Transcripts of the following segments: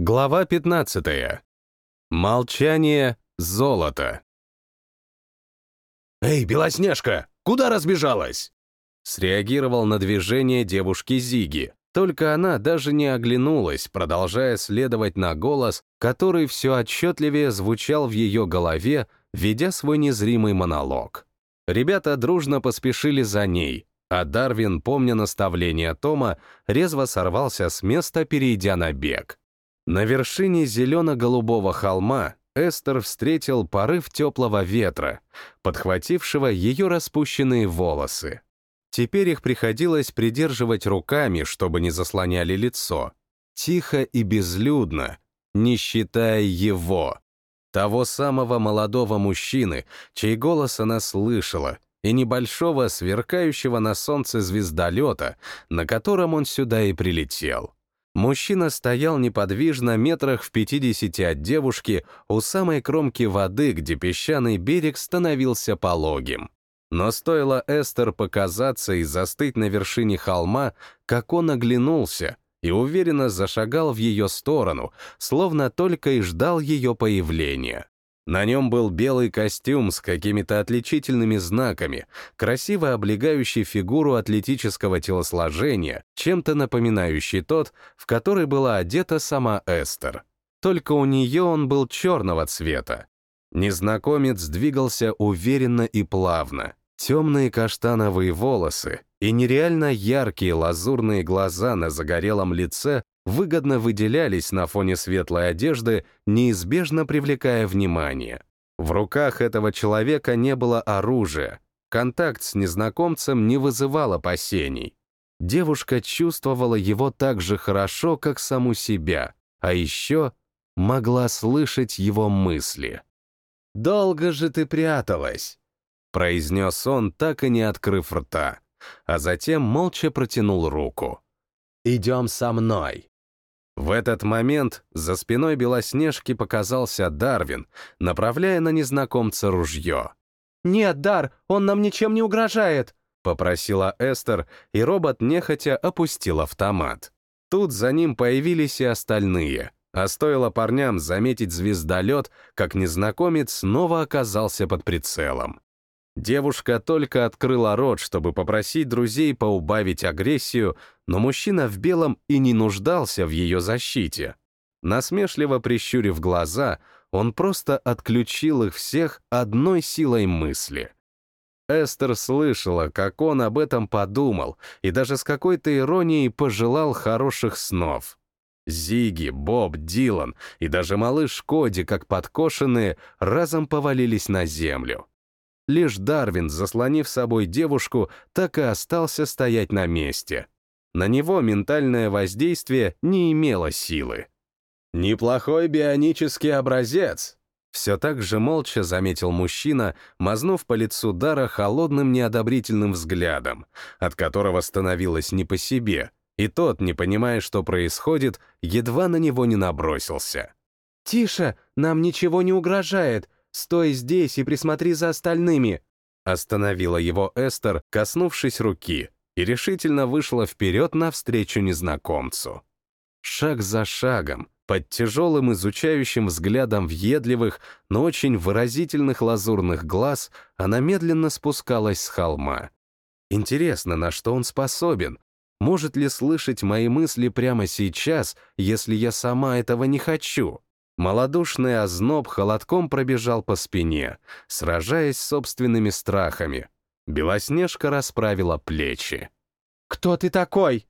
Глава 15. Молчание — золото. «Эй, Белоснежка, куда разбежалась?» Среагировал на движение девушки Зиги, только она даже не оглянулась, продолжая следовать на голос, который все отчетливее звучал в ее голове, ведя свой незримый монолог. Ребята дружно поспешили за ней, а Дарвин, помня наставление Тома, резво сорвался с места, перейдя на бег. На вершине зелено-голубого холма Эстер встретил порыв теплого ветра, подхватившего ее распущенные волосы. Теперь их приходилось придерживать руками, чтобы не заслоняли лицо. Тихо и безлюдно, не считая его, того самого молодого мужчины, чей голос она слышала, и небольшого, сверкающего на солнце звездолета, на котором он сюда и прилетел. Мужчина стоял неподвижно метрах в пятидесяти от девушки у самой кромки воды, где песчаный берег становился пологим. Но стоило Эстер показаться и застыть на вершине холма, как он оглянулся и уверенно зашагал в ее сторону, словно только и ждал ее появления. На нем был белый костюм с какими-то отличительными знаками, красиво облегающий фигуру атлетического телосложения, чем-то напоминающий тот, в который была одета сама Эстер. Только у нее он был черного цвета. Незнакомец двигался уверенно и плавно. Темные каштановые волосы и нереально яркие лазурные глаза на загорелом лице выгодно выделялись на фоне светлой одежды, неизбежно привлекая внимание. В руках этого человека не было оружия, контакт с незнакомцем не вызывал опасений. Девушка чувствовала его так же хорошо, как саму себя, а еще могла слышать его мысли. «Долго же ты пряталась», — произнес он, так и не открыв рта, а затем молча протянул руку. «Идем со мной». В этот момент за спиной Белоснежки показался Дарвин, направляя на незнакомца ружье. «Нет, Дар, он нам ничем не угрожает!» — попросила Эстер, и робот нехотя опустил автомат. Тут за ним появились и остальные, а стоило парням заметить звездолет, как незнакомец снова оказался под прицелом. Девушка только открыла рот, чтобы попросить друзей поубавить агрессию, но мужчина в белом и не нуждался в ее защите. Насмешливо прищурив глаза, он просто отключил их всех одной силой мысли. Эстер слышала, как он об этом подумал, и даже с какой-то иронией пожелал хороших снов. Зиги, Боб, Дилан и даже малыш Коди, как подкошенные, разом повалились на землю. Лишь Дарвин, заслонив собой девушку, так и остался стоять на месте. На него ментальное воздействие не имело силы. «Неплохой бионический образец», все так же молча заметил мужчина, мазнув по лицу Дара холодным неодобрительным взглядом, от которого становилось не по себе, и тот, не понимая, что происходит, едва на него не набросился. «Тише, нам ничего не угрожает. Стой здесь и присмотри за остальными!» Остановила его Эстер, коснувшись руки, и решительно вышла вперед навстречу незнакомцу. Шаг за шагом, под тяжелым изучающим взглядом въедливых, но очень выразительных лазурных глаз, она медленно спускалась с холма. Интересно, на что он способен? Может ли слышать мои мысли прямо сейчас, если я сама этого не хочу? Молодушный озноб холодком пробежал по спине, сражаясь с собственными страхами. Белоснежка расправила плечи. «Кто ты такой?»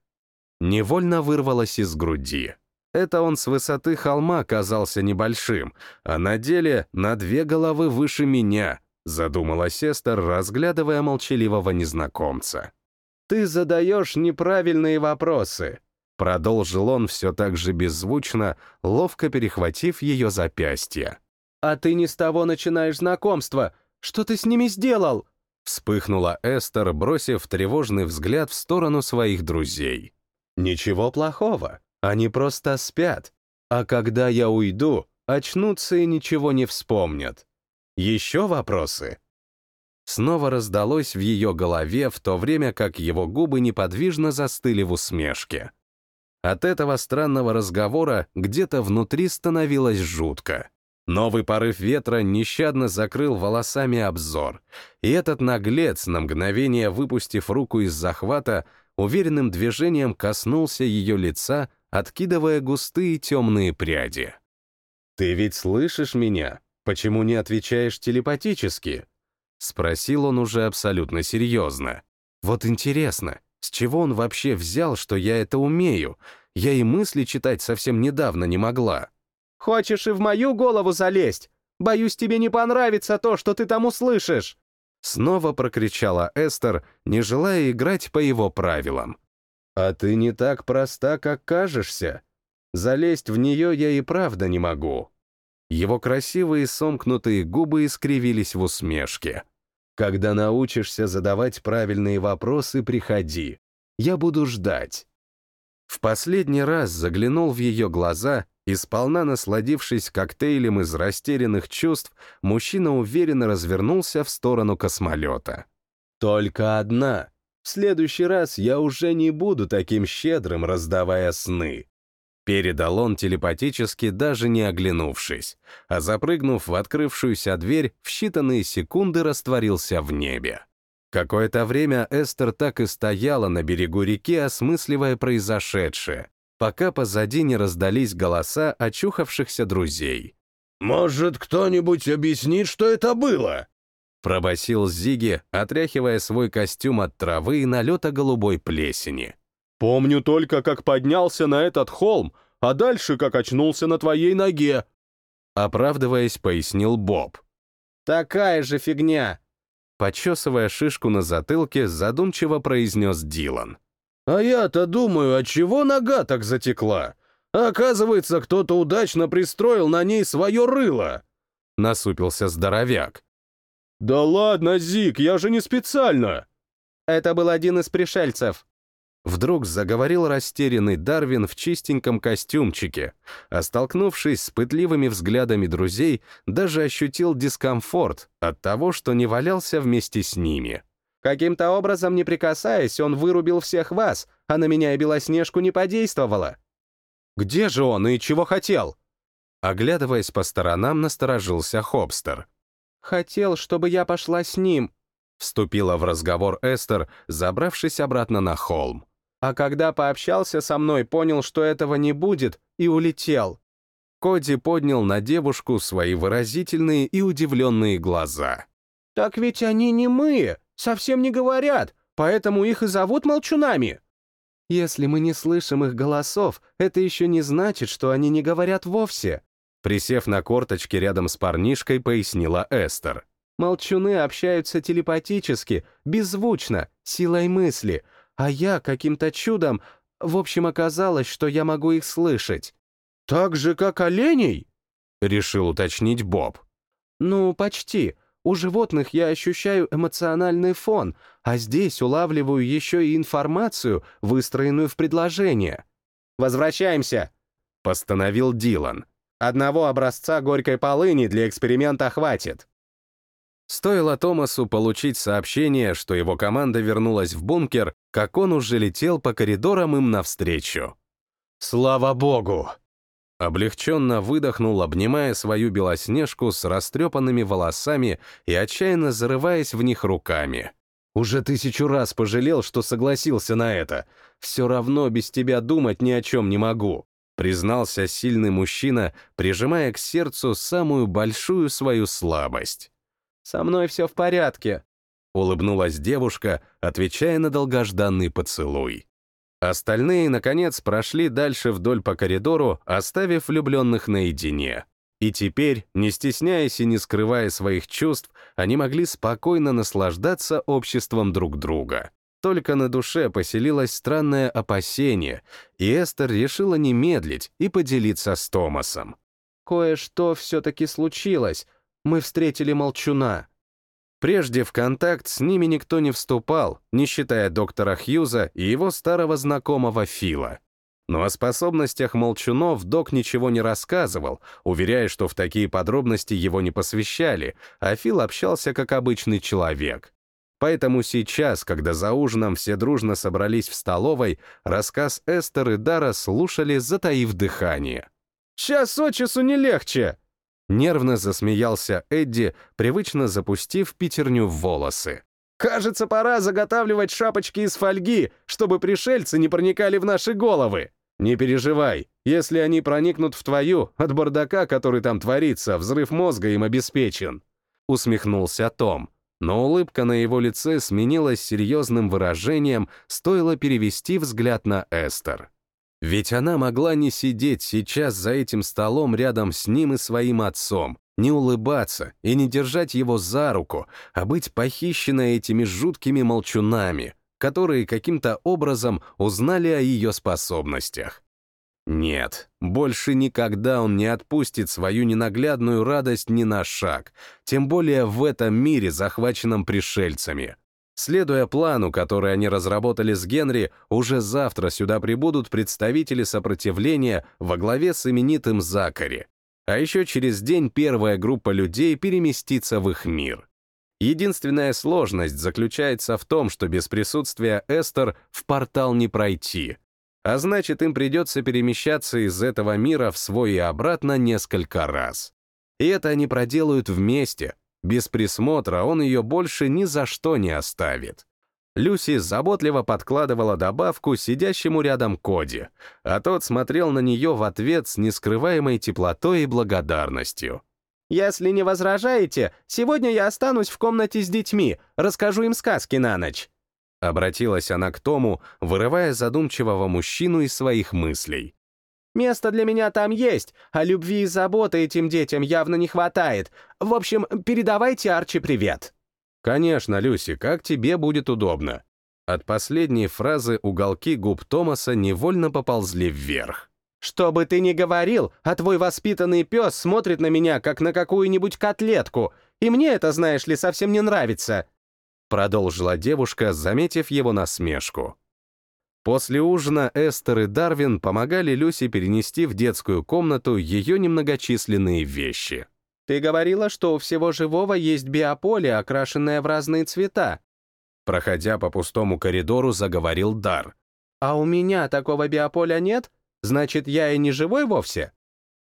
Невольно вырвалось из груди. Это он с высоты холма казался небольшим, а на деле на две головы выше меня, задумалась Эстер, разглядывая молчаливого незнакомца. «Ты задаешь неправильные вопросы», Продолжил он все так же беззвучно, ловко перехватив ее запястье. «А ты не с того начинаешь знакомство! Что ты с ними сделал?» Вспыхнула Эстер, бросив тревожный взгляд в сторону своих друзей. «Ничего плохого, они просто спят. А когда я уйду, очнутся и ничего не вспомнят. Еще вопросы?» Снова раздалось в ее голове, в то время как его губы неподвижно застыли в усмешке. От этого странного разговора где-то внутри становилось жутко. Новый порыв ветра нещадно закрыл волосами обзор, и этот наглец, на мгновение выпустив руку из захвата, уверенным движением коснулся ее лица, откидывая густые темные пряди. «Ты ведь слышишь меня? Почему не отвечаешь телепатически?» Спросил он уже абсолютно серьезно. «Вот интересно, с чего он вообще взял, что я это умею? Я и мысли читать совсем недавно не могла». «Хочешь и в мою голову залезть? Боюсь, тебе не понравится то, что ты там услышишь!» Снова прокричала Эстер, не желая играть по его правилам. «А ты не так проста, как кажешься. Залезть в нее я и правда не могу». Его красивые сомкнутые губы искривились в усмешке. «Когда научишься задавать правильные вопросы, приходи. Я буду ждать». В последний раз заглянул в ее глаза и, сполна насладившись коктейлем из растерянных чувств, мужчина уверенно развернулся в сторону космолета. «Только одна. В следующий раз я уже не буду таким щедрым, раздавая сны». Передал он телепатически, даже не оглянувшись, а запрыгнув в открывшуюся дверь, в считанные секунды растворился в небе. Какое-то время Эстер так и стояла на берегу реки, осмысливая произошедшее, пока позади не раздались голоса очухавшихся друзей. «Может, кто-нибудь объяснит, что это было?» пробасил Зиги, отряхивая свой костюм от травы и налета голубой плесени. «Помню только, как поднялся на этот холм, а дальше как очнулся на твоей ноге», оправдываясь, пояснил Боб. «Такая же фигня!» Почесывая шишку на затылке, задумчиво произнес Дилан. А я-то думаю, от чего нога так затекла? Оказывается, кто-то удачно пристроил на ней свое рыло. Насупился здоровяк. Да ладно, Зик, я же не специально. Это был один из пришельцев. Вдруг заговорил растерянный Дарвин в чистеньком костюмчике, а столкнувшись с пытливыми взглядами друзей, даже ощутил дискомфорт от того, что не валялся вместе с ними. Каким-то образом, не прикасаясь, он вырубил всех вас, а на меня и Белоснежку не подействовало. Где же он и чего хотел? Оглядываясь по сторонам, насторожился Хобстер. Хотел, чтобы я пошла с ним. Вступила в разговор Эстер, забравшись обратно на холм. А когда пообщался со мной, понял, что этого не будет, и улетел. Коди поднял на девушку свои выразительные и удивленные глаза. «Так ведь они не мы!» совсем не говорят, поэтому их и зовут молчунами. Если мы не слышим их голосов, это еще не значит, что они не говорят вовсе. Присев на корточки рядом с парнишкой, пояснила Эстер. Молчуны общаются телепатически, беззвучно, силой мысли, а я каким-то чудом, в общем, оказалось, что я могу их слышать. «Так же, как оленей?» — решил уточнить Боб. «Ну, почти. У животных я ощущаю эмоциональный фон, а здесь улавливаю еще и информацию, выстроенную в предложение. «Возвращаемся», — постановил Дилан. «Одного образца горькой полыни для эксперимента хватит». Стоило Томасу получить сообщение, что его команда вернулась в бункер, как он уже летел по коридорам им навстречу. «Слава богу!» Облегченно выдохнул, обнимая свою белоснежку с растрепанными волосами и отчаянно зарываясь в них руками. «Уже тысячу раз пожалел, что согласился на это. Все равно без тебя думать ни о чем не могу», признался сильный мужчина, прижимая к сердцу самую большую свою слабость. «Со мной все в порядке», — улыбнулась девушка, отвечая на долгожданный поцелуй. Остальные, наконец, прошли дальше вдоль по коридору, оставив влюбленных наедине. И теперь, не стесняясь и не скрывая своих чувств, они могли спокойно наслаждаться обществом друг друга. Только на душе поселилось странное опасение, и Эстер решила не медлить и поделиться с Томасом. «Кое-что все-таки случилось. Мы встретили молчуна». Прежде в контакт с ними никто не вступал, не считая доктора Хьюза и его старого знакомого Фила. Но о способностях молчунов док ничего не рассказывал, уверяя, что в такие подробности его не посвящали, а Фил общался как обычный человек. Поэтому сейчас, когда за ужином все дружно собрались в столовой, рассказ Эстер и Дара слушали, затаив дыхание. «Час от часу не легче!» Нервно засмеялся Эдди, привычно запустив пятерню в волосы. «Кажется, пора заготавливать шапочки из фольги, чтобы пришельцы не проникали в наши головы!» «Не переживай, если они проникнут в твою, от бардака, который там творится, взрыв мозга им обеспечен!» Усмехнулся Том но улыбка на его лице сменилась серьезным выражением, стоило перевести взгляд на Эстер. Ведь она могла не сидеть сейчас за этим столом рядом с ним и своим отцом, не улыбаться и не держать его за руку, а быть похищенной этими жуткими молчунами, которые каким-то образом узнали о ее способностях. Нет, больше никогда он не отпустит свою ненаглядную радость ни на шаг, тем более в этом мире, захваченном пришельцами. Следуя плану, который они разработали с Генри, уже завтра сюда прибудут представители сопротивления во главе с именитым Закари. А еще через день первая группа людей переместится в их мир. Единственная сложность заключается в том, что без присутствия Эстер в портал не пройти — а значит, им придется перемещаться из этого мира в свой и обратно несколько раз. И это они проделают вместе. Без присмотра он ее больше ни за что не оставит. Люси заботливо подкладывала добавку сидящему рядом Коди, а тот смотрел на нее в ответ с нескрываемой теплотой и благодарностью. «Если не возражаете, сегодня я останусь в комнате с детьми, расскажу им сказки на ночь», Обратилась она к Тому, вырывая задумчивого мужчину из своих мыслей. «Место для меня там есть, а любви и заботы этим детям явно не хватает. В общем, передавайте Арчи привет». «Конечно, Люси, как тебе будет удобно». От последней фразы уголки губ Томаса невольно поползли вверх. «Что бы ты ни говорил, а твой воспитанный пес смотрит на меня, как на какую-нибудь котлетку, и мне это, знаешь ли, совсем не нравится. Продолжила девушка, заметив его насмешку. После ужина Эстер и Дарвин помогали Люси перенести в детскую комнату ее немногочисленные вещи. «Ты говорила, что у всего живого есть биополе, окрашенное в разные цвета». Проходя по пустому коридору, заговорил Дар. «А у меня такого биополя нет? Значит, я и не живой вовсе?»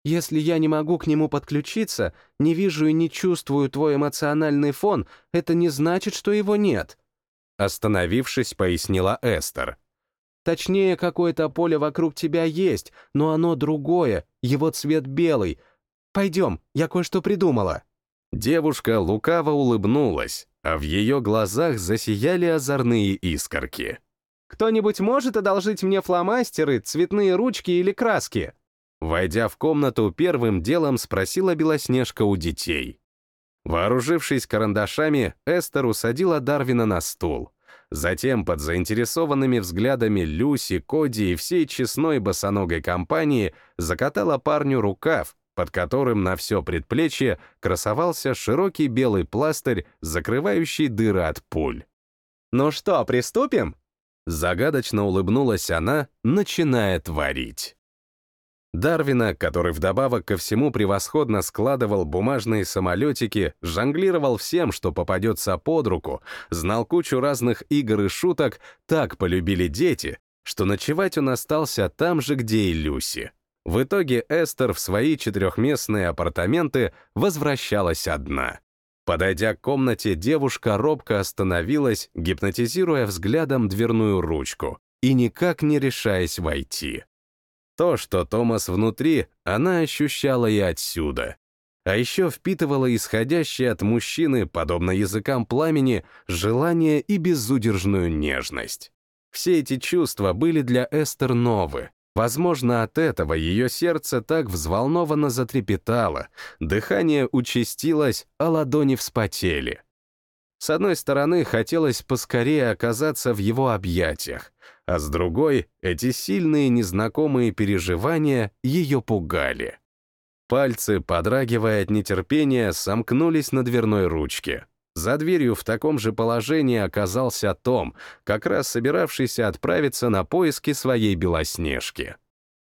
Если я не могу к нему подключиться, не вижу и не чувствую твой эмоциональный фон, это не значит, что его нет. Остановившись, пояснила Эстер. Точнее, какое-то поле вокруг тебя есть, но оно другое, его цвет белый. Пойдем, я кое-что придумала. Девушка лукаво улыбнулась, а в ее глазах засияли озорные искорки. «Кто-нибудь может одолжить мне фломастеры, цветные ручки или краски?» Войдя в комнату, первым делом спросила Белоснежка у детей. Вооружившись карандашами, Эстер усадила Дарвина на стул. Затем, под заинтересованными взглядами Люси, Коди и всей честной босоногой компании, закатала парню рукав, под которым на все предплечье красовался широкий белый пластырь, закрывающий дыры от пуль. «Ну что, приступим?» Загадочно улыбнулась она, начиная творить. Дарвина, который вдобавок ко всему превосходно складывал бумажные самолетики, жонглировал всем, что попадется под руку, знал кучу разных игр и шуток, так полюбили дети, что ночевать он остался там же, где и Люси. В итоге Эстер в свои четырехместные апартаменты возвращалась одна. Подойдя к комнате, девушка робко остановилась, гипнотизируя взглядом дверную ручку и никак не решаясь войти. То, что Томас внутри, она ощущала и отсюда. А еще впитывала исходящее от мужчины, подобно языкам пламени, желание и безудержную нежность. Все эти чувства были для Эстер новы. Возможно, от этого ее сердце так взволнованно затрепетало, дыхание участилось, а ладони вспотели. С одной стороны, хотелось поскорее оказаться в его объятиях, а с другой — эти сильные незнакомые переживания ее пугали. Пальцы, подрагивая от нетерпения, сомкнулись на дверной ручке. За дверью в таком же положении оказался Том, как раз собиравшийся отправиться на поиски своей Белоснежки.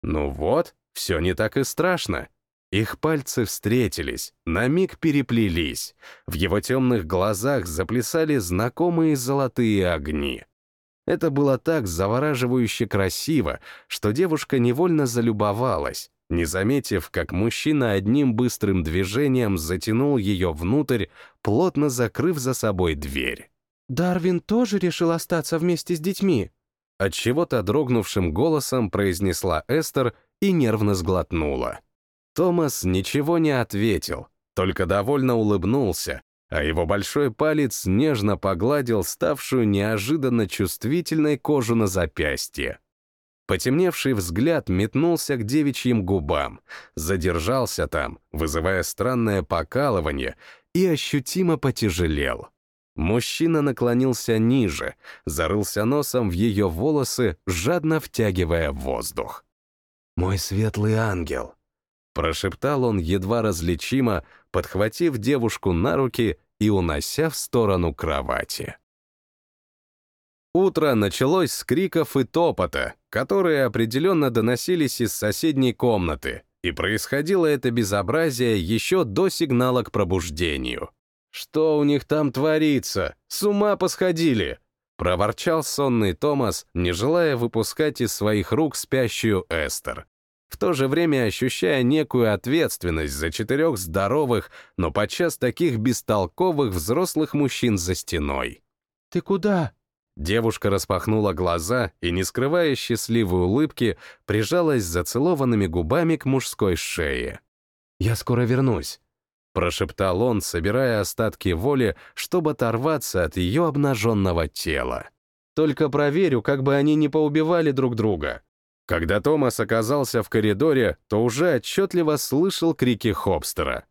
Ну вот, все не так и страшно. Их пальцы встретились, на миг переплелись. В его темных глазах заплясали знакомые золотые огни. Это было так завораживающе красиво, что девушка невольно залюбовалась, не заметив, как мужчина одним быстрым движением затянул ее внутрь, плотно закрыв за собой дверь. «Дарвин тоже решил остаться вместе с детьми?» Отчего-то дрогнувшим голосом произнесла Эстер и нервно сглотнула. Томас ничего не ответил, только довольно улыбнулся, а его большой палец нежно погладил ставшую неожиданно чувствительной кожу на запястье. Потемневший взгляд метнулся к девичьим губам, задержался там, вызывая странное покалывание, и ощутимо потяжелел. Мужчина наклонился ниже, зарылся носом в ее волосы, жадно втягивая воздух. «Мой светлый ангел», Прошептал он едва различимо, подхватив девушку на руки и унося в сторону кровати. Утро началось с криков и топота, которые определенно доносились из соседней комнаты, и происходило это безобразие еще до сигнала к пробуждению. «Что у них там творится? С ума посходили!» — проворчал сонный Томас, не желая выпускать из своих рук спящую Эстер в то же время ощущая некую ответственность за четырех здоровых, но подчас таких бестолковых взрослых мужчин за стеной. «Ты куда?» Девушка распахнула глаза и, не скрывая счастливой улыбки, прижалась зацелованными губами к мужской шее. «Я скоро вернусь», — прошептал он, собирая остатки воли, чтобы оторваться от ее обнаженного тела. «Только проверю, как бы они не поубивали друг друга», когда Томас оказался в коридоре, то уже отчетливо слышал крики Хобстера.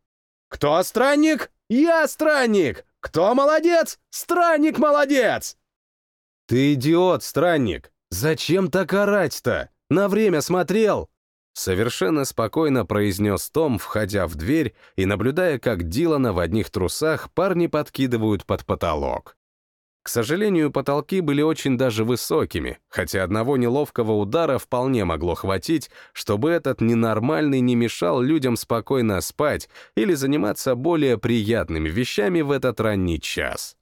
«Кто странник? Я странник! Кто молодец? Странник молодец!» «Ты идиот, странник! Зачем так орать-то? На время смотрел!» Совершенно спокойно произнес Том, входя в дверь и наблюдая, как Дилана в одних трусах парни подкидывают под потолок. К сожалению, потолки были очень даже высокими, хотя одного неловкого удара вполне могло хватить, чтобы этот ненормальный не мешал людям спокойно спать или заниматься более приятными вещами в этот ранний час.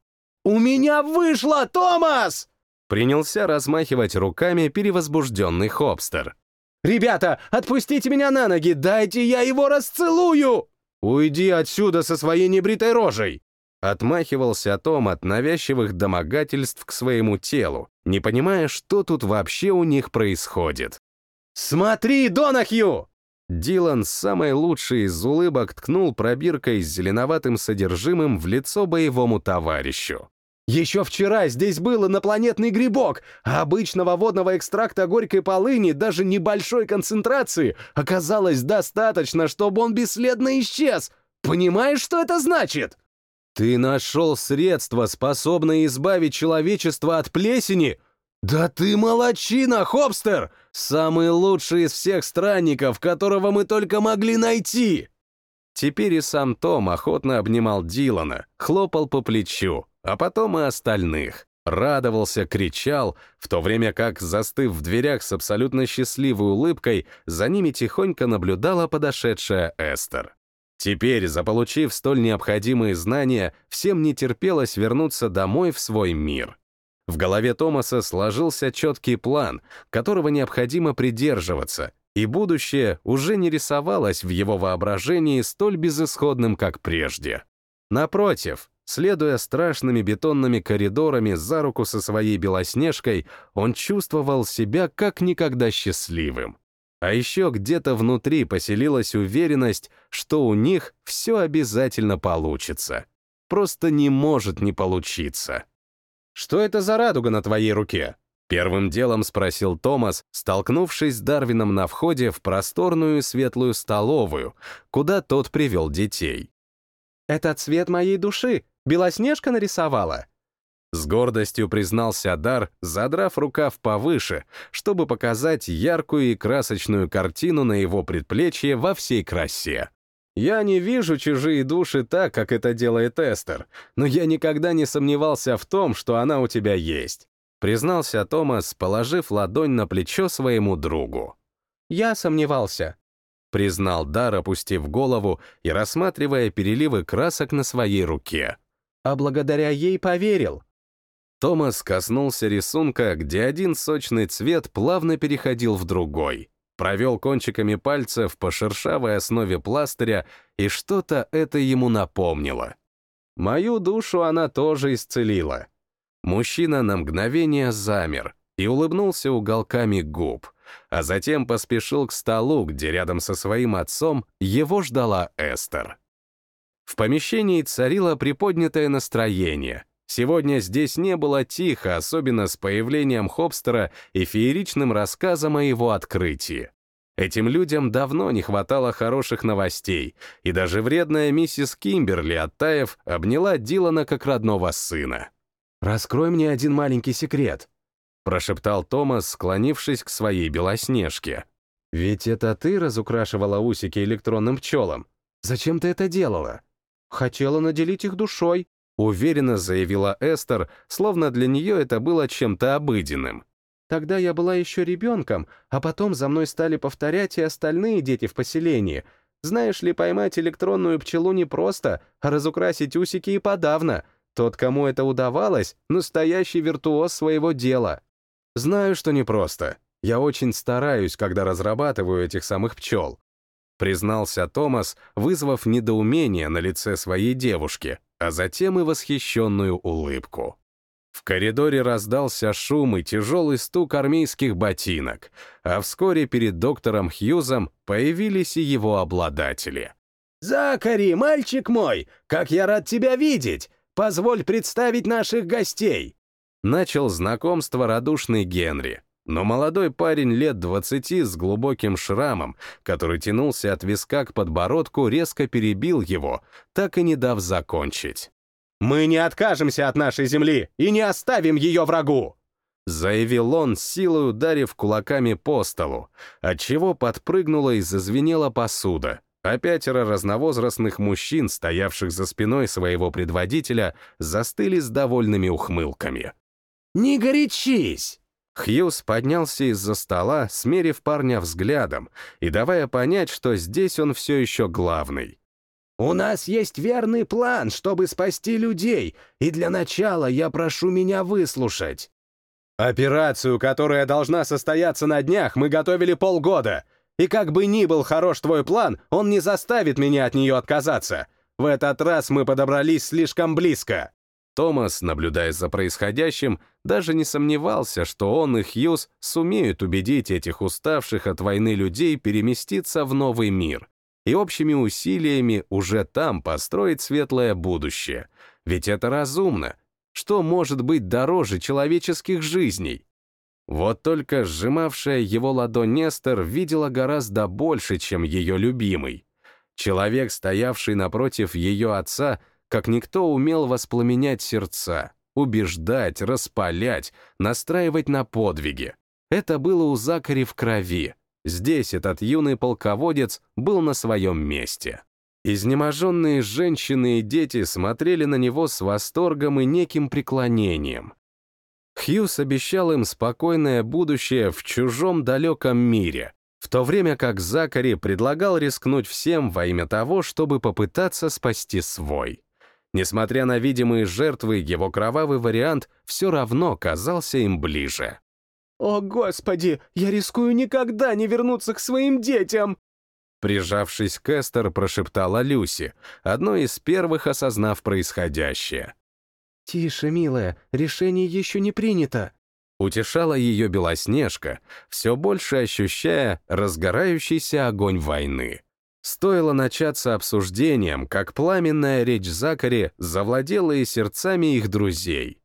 «У меня вышло, Томас!» Принялся размахивать руками перевозбужденный Хобстер. «Ребята, отпустите меня на ноги, дайте я его расцелую!» «Уйди отсюда со своей небритой рожей!» Отмахивался Том от навязчивых домогательств к своему телу, не понимая, что тут вообще у них происходит. «Смотри, Донахью!» Дилан, самой лучшей из улыбок, ткнул пробиркой с зеленоватым содержимым в лицо боевому товарищу. «Еще вчера здесь был инопланетный грибок, а обычного водного экстракта горькой полыни даже небольшой концентрации оказалось достаточно, чтобы он бесследно исчез. Понимаешь, что это значит?» «Ты нашел средство, способное избавить человечество от плесени? Да ты молочина, Хобстер! Самый лучший из всех странников, которого мы только могли найти!» Теперь и сам Том охотно обнимал Дилана, хлопал по плечу, а потом и остальных. Радовался, кричал, в то время как, застыв в дверях с абсолютно счастливой улыбкой, за ними тихонько наблюдала подошедшая Эстер. Теперь, заполучив столь необходимые знания, всем не терпелось вернуться домой в свой мир. В голове Томаса сложился четкий план, которого необходимо придерживаться, и будущее уже не рисовалось в его воображении столь безысходным, как прежде. Напротив, следуя страшными бетонными коридорами за руку со своей Белоснежкой, он чувствовал себя как никогда счастливым. А еще где-то внутри поселилась уверенность, что у них все обязательно получится. Просто не может не получиться. «Что это за радуга на твоей руке?» Первым делом спросил Томас, столкнувшись с Дарвином на входе в просторную светлую столовую, куда тот привел детей. «Это цвет моей души. Белоснежка нарисовала», с гордостью признался Дар, задрав рукав повыше, чтобы показать яркую и красочную картину на его предплечье во всей красе. «Я не вижу чужие души так, как это делает Эстер, но я никогда не сомневался в том, что она у тебя есть», признался Томас, положив ладонь на плечо своему другу. «Я сомневался», признал Дар, опустив голову и рассматривая переливы красок на своей руке. А благодаря ей поверил. Томас коснулся рисунка, где один сочный цвет плавно переходил в другой. Провел кончиками пальцев по шершавой основе пластыря, и что-то это ему напомнило. Мою душу она тоже исцелила. Мужчина на мгновение замер и улыбнулся уголками губ, а затем поспешил к столу, где рядом со своим отцом его ждала Эстер. В помещении царило приподнятое настроение. Сегодня здесь не было тихо, особенно с появлением Хопстера и фееричным рассказом о его открытии. Этим людям давно не хватало хороших новостей, и даже вредная миссис Кимберли, оттаив, обняла Дилана как родного сына. «Раскрой мне один маленький секрет», — прошептал Томас, склонившись к своей белоснежке. «Ведь это ты разукрашивала усики электронным пчелам. Зачем ты это делала?» «Хотела наделить их душой», — уверенно заявила Эстер, словно для нее это было чем-то обыденным. Тогда я была еще ребенком, а потом за мной стали повторять и остальные дети в поселении. Знаешь ли, поймать электронную пчелу непросто, а разукрасить усики и подавно. Тот, кому это удавалось, настоящий виртуоз своего дела. Знаю, что непросто. Я очень стараюсь, когда разрабатываю этих самых пчел. Признался Томас, вызвав недоумение на лице своей девушки, а затем и восхищенную улыбку. В коридоре раздался шум и тяжелый стук армейских ботинок, а вскоре перед доктором Хьюзом появились и его обладатели. «Закари, мальчик мой, как я рад тебя видеть! Позволь представить наших гостей!» Начал знакомство радушный Генри, но молодой парень лет двадцати с глубоким шрамом, который тянулся от виска к подбородку, резко перебил его, так и не дав закончить. Мы не откажемся от нашей земли и не оставим ее врагу!» Заявил он, силой ударив кулаками по столу, отчего подпрыгнула и зазвенела посуда, а пятеро разновозрастных мужчин, стоявших за спиной своего предводителя, застыли с довольными ухмылками. «Не горячись!» Хьюз поднялся из-за стола, смерив парня взглядом и давая понять, что здесь он все еще главный. У нас есть верный план, чтобы спасти людей, и для начала я прошу меня выслушать. Операцию, которая должна состояться на днях, мы готовили полгода. И как бы ни был хорош твой план, он не заставит меня от нее отказаться. В этот раз мы подобрались слишком близко. Томас, наблюдая за происходящим, даже не сомневался, что он и Хьюз сумеют убедить этих уставших от войны людей переместиться в новый мир и общими усилиями уже там построить светлое будущее. Ведь это разумно. Что может быть дороже человеческих жизней? Вот только сжимавшая его ладонь Нестер видела гораздо больше, чем ее любимый. Человек, стоявший напротив ее отца, как никто умел воспламенять сердца, убеждать, распалять, настраивать на подвиги. Это было у Закари в крови, Здесь этот юный полководец был на своем месте. Изнеможенные женщины и дети смотрели на него с восторгом и неким преклонением. Хьюз обещал им спокойное будущее в чужом далеком мире, в то время как Закари предлагал рискнуть всем во имя того, чтобы попытаться спасти свой. Несмотря на видимые жертвы, его кровавый вариант все равно казался им ближе. «О, Господи, я рискую никогда не вернуться к своим детям!» Прижавшись к Эстер, прошептала Люси, одной из первых осознав происходящее. «Тише, милая, решение еще не принято», утешала ее Белоснежка, все больше ощущая разгорающийся огонь войны. Стоило начаться обсуждением, как пламенная речь Закари завладела и сердцами их друзей.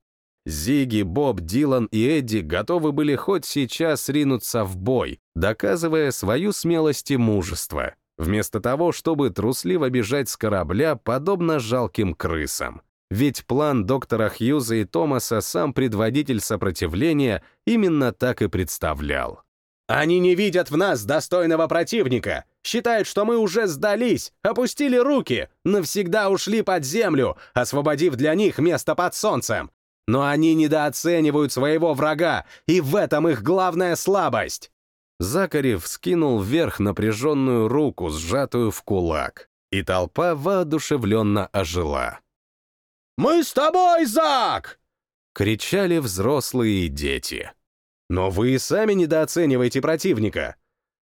Зиги, Боб, Дилан и Эдди готовы были хоть сейчас ринуться в бой, доказывая свою смелость и мужество, вместо того, чтобы трусливо бежать с корабля, подобно жалким крысам. Ведь план доктора Хьюза и Томаса сам предводитель сопротивления именно так и представлял. «Они не видят в нас достойного противника, считают, что мы уже сдались, опустили руки, навсегда ушли под землю, освободив для них место под солнцем. Но они недооценивают своего врага, и в этом их главная слабость. Закарев скинул вверх напряженную руку, сжатую в кулак, и толпа воодушевленно ожила. «Мы с тобой, Зак!» — кричали взрослые и дети. «Но вы и сами недооцениваете противника!»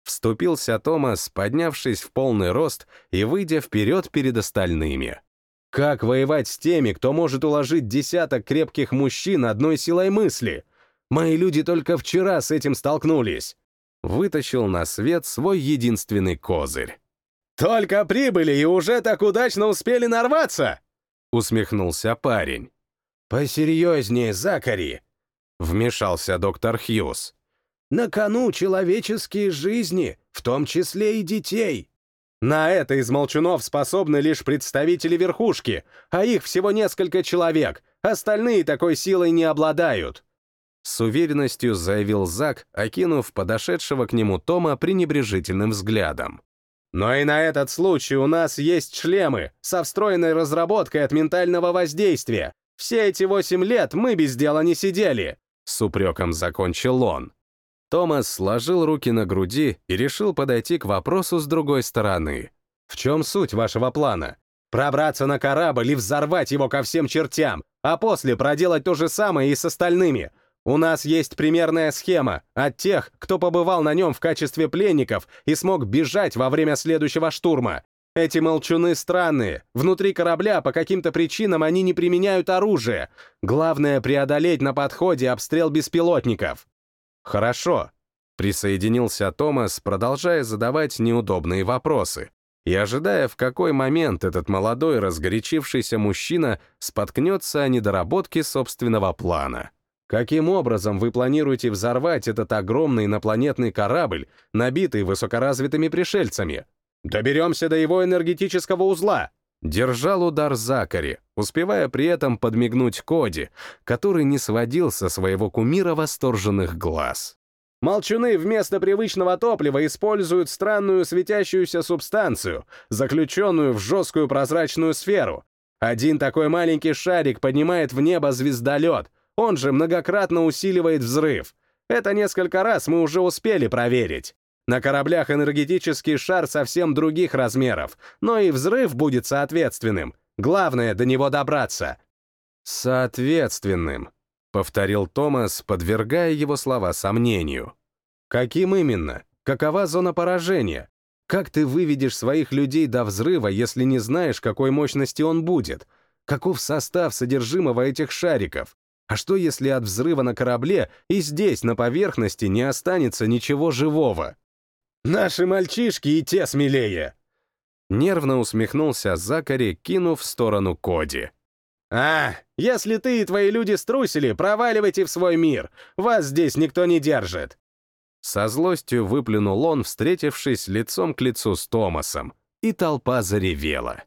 Вступился Томас, поднявшись в полный рост и выйдя вперед перед остальными. «Как воевать с теми, кто может уложить десяток крепких мужчин одной силой мысли? Мои люди только вчера с этим столкнулись!» Вытащил на свет свой единственный козырь. «Только прибыли и уже так удачно успели нарваться!» — усмехнулся парень. «Посерьезнее, Закари!» — вмешался доктор Хьюз. «На кону человеческие жизни, в том числе и детей!» «На это из молчунов способны лишь представители верхушки, а их всего несколько человек, остальные такой силой не обладают!» С уверенностью заявил Зак, окинув подошедшего к нему Тома пренебрежительным взглядом. Но и на этот случай у нас есть шлемы со встроенной разработкой от ментального воздействия. Все эти восемь лет мы без дела не сидели. С упреком закончил он. Томас сложил руки на груди и решил подойти к вопросу с другой стороны. В чем суть вашего плана? Пробраться на корабль и взорвать его ко всем чертям, а после проделать то же самое и с остальными — у нас есть примерная схема от тех, кто побывал на нем в качестве пленников и смог бежать во время следующего штурма. Эти молчуны странные. Внутри корабля по каким-то причинам они не применяют оружие. Главное — преодолеть на подходе обстрел беспилотников. Хорошо. Присоединился Томас, продолжая задавать неудобные вопросы и ожидая, в какой момент этот молодой разгорячившийся мужчина споткнется о недоработке собственного плана. Каким образом вы планируете взорвать этот огромный инопланетный корабль, набитый высокоразвитыми пришельцами? Доберемся до его энергетического узла. Держал удар Закари, успевая при этом подмигнуть Коди, который не сводил со своего кумира восторженных глаз. Молчуны вместо привычного топлива используют странную светящуюся субстанцию, заключенную в жесткую прозрачную сферу. Один такой маленький шарик поднимает в небо звездолет, он же многократно усиливает взрыв. Это несколько раз мы уже успели проверить. На кораблях энергетический шар совсем других размеров, но и взрыв будет соответственным. Главное до него добраться. «Соответственным», — повторил Томас, подвергая его слова сомнению. «Каким именно? Какова зона поражения? Как ты выведешь своих людей до взрыва, если не знаешь, какой мощности он будет? Каков состав содержимого этих шариков? А что, если от взрыва на корабле и здесь, на поверхности, не останется ничего живого? Наши мальчишки и те смелее!» Нервно усмехнулся Закари, кинув в сторону Коди. «А, если ты и твои люди струсили, проваливайте в свой мир. Вас здесь никто не держит». Со злостью выплюнул он, встретившись лицом к лицу с Томасом, и толпа заревела.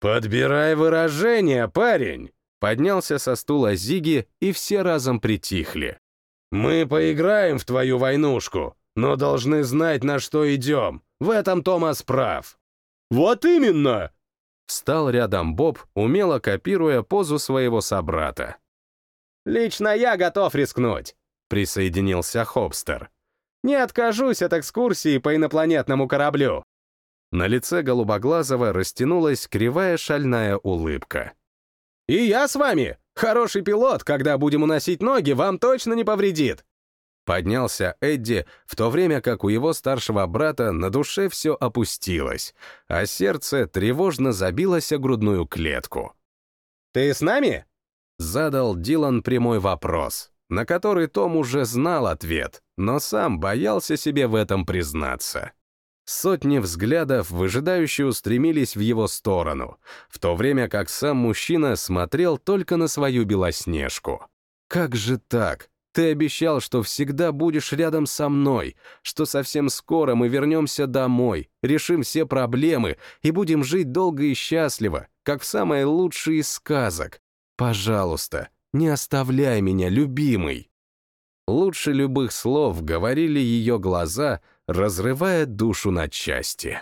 «Подбирай выражение, парень!» Поднялся со стула Зиги, и все разом притихли. «Мы поиграем в твою войнушку, но должны знать, на что идем. В этом Томас прав». «Вот именно!» Встал рядом Боб, умело копируя позу своего собрата. «Лично я готов рискнуть», — присоединился Хобстер. «Не откажусь от экскурсии по инопланетному кораблю». На лице Голубоглазого растянулась кривая шальная улыбка. «И я с вами! Хороший пилот, когда будем уносить ноги, вам точно не повредит!» Поднялся Эдди, в то время как у его старшего брата на душе все опустилось, а сердце тревожно забилось о грудную клетку. «Ты с нами?» — задал Дилан прямой вопрос, на который Том уже знал ответ, но сам боялся себе в этом признаться. Сотни взглядов выжидающе устремились в его сторону, в то время как сам мужчина смотрел только на свою белоснежку. «Как же так? Ты обещал, что всегда будешь рядом со мной, что совсем скоро мы вернемся домой, решим все проблемы и будем жить долго и счастливо, как в самой лучшей из сказок. Пожалуйста, не оставляй меня, любимый!» Лучше любых слов говорили ее глаза — разрывая душу на части.